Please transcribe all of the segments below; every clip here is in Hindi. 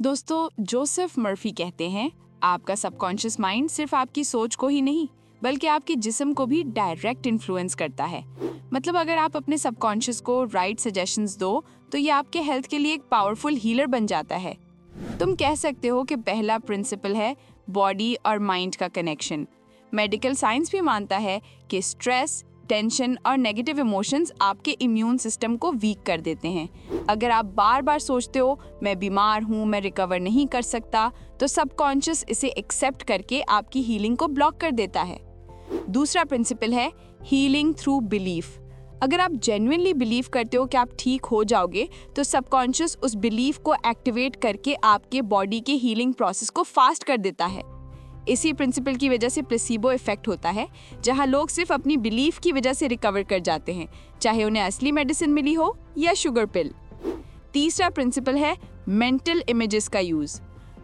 दोस्तों, जोसेफ मर्फी कहते हैं, आपका सबकॉन्शियस माइंड सिर्फ़ आपकी सोच को ही नहीं, बल्कि आपके जिस्म को भी डायरेक्ट इन्फ्लुएंस करता है। मतलब अगर आप अपने सबकॉन्शियस को राइट सजेशंस दो तो ये आपके हेल्थ के लिए एक पावरफुल हीलर बन जाता है। तुम कह सकते हो कि पहला प्रिंसिपल है बॉडी और माइंड का कनेक्शन। मेडिकल साइंस भी मानता है कि स्ट्रेस टेंशन और नेगेटिव इमोशंस आपके इम्यून सिस्टम को वीक कर देते हैं। अगर आप बार बार सोचते हो, मैं बीमार हूँ, मैं रिकवर नहीं कर सकता तो सबकॉन्शियस इसे एक्सेप्ट करके आपकी हीलिंग को ब्लॉक कर देता है। दूसरा प्रिंसिपल है हीलिंग थ्रू बिलीफ अगर आप जेन्युइनली बिलीव करते हो कि आप ठीक हो जाओगे तो सबकॉन्शियस उस बिलीफ को एक्टिवेट करके आपके बॉडी के हीलिंग प्रोसेस को फास्ट कर देता है। इसी प्रिंसिपल की वजह से प्लेसिबो इफ़ेक्ट होता है, जहाँ लोग सिर्फ़ अपनी बिलीफ की वजह से रिकवर कर जाते हैं, चाहे उन्हें असली मेडिसिन मिली हो या शुगर पिल तीसरा प्रिंसिपल है मेंटल इमेजेस का यूज़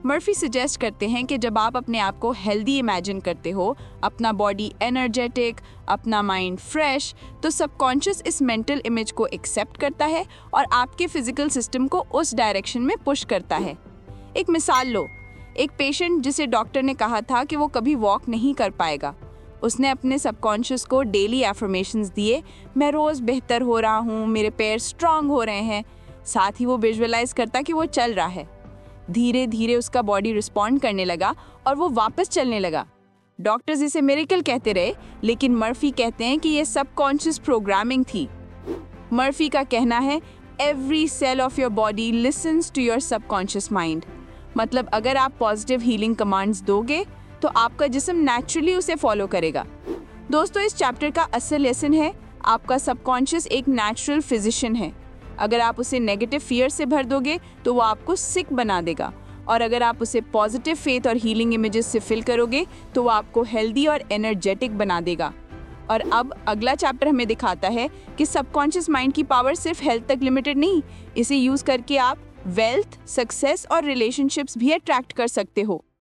मर्फी सजेस्ट करते हैं कि जब आप अपने आप को हेल्दी इमेजिन करते हो, अपना बॉडी एनर्जेटिक अपना माइंड फ्रेश तो सबकॉन्शियस इस मेंटल इमेज को एक्सेप्ट करता है और आपके फ़िज़िकल सिस्टम को उस डायरेक्शन में पुश करता है। एक मिसाल लो एक पेशेंट जिसे डॉक्टर ने कहा था कि वो कभी वॉक नहीं कर पाएगा। उसने अपने सबकॉन्शियस को डेली एफर्मेशन दिए, मैं रोज़ बेहतर हो रहा हूँ, मेरे पैर स्ट्रांग हो रहे हैं। साथ ही वो विजुअलाइज करता कि वो चल रहा है। धीरे धीरे उसका बॉडी रिस्पॉन्ड करने लगा और वो वापस चलने लगा। डॉक्टर्स इसे मेरिकल कहते रहे, लेकिन मर्फी कहते हैं कि ये सबकॉन्शियस प्रोग्रामिंग थी। मर्फी का कहना है every cell of your body listens to your subconscious mind मतलब अगर आप पॉजिटिव हीलिंग कमांड्स दोगे तो आपका जिसम नेचुरली उसे फॉलो करेगा। दोस्तों, इस चैप्टर का असल लेसन है, आपका सबकॉन्शियस एक नेचुरल फिजिशियन है। अगर आप उसे नेगेटिव फियर से भर दोगे तो वो आपको सिक बना देगा। और अगर आप उसे पॉजिटिव फेथ और हीलिंग इमेजेस से फिल करोगे तो वो आपको हेल्दी और एनर्जेटिक बना देगा। और अब अगला चैप्टर हमें दिखाता है कि सबकॉन्शियस माइंड की पावर सिर्फ़ हेल्थ तक लिमिटेड नहीं, इसे यूज़ करके आप वेल्थ सक्सेस और रिलेशनशिप्स भी अट्रैक्ट कर सकते हो।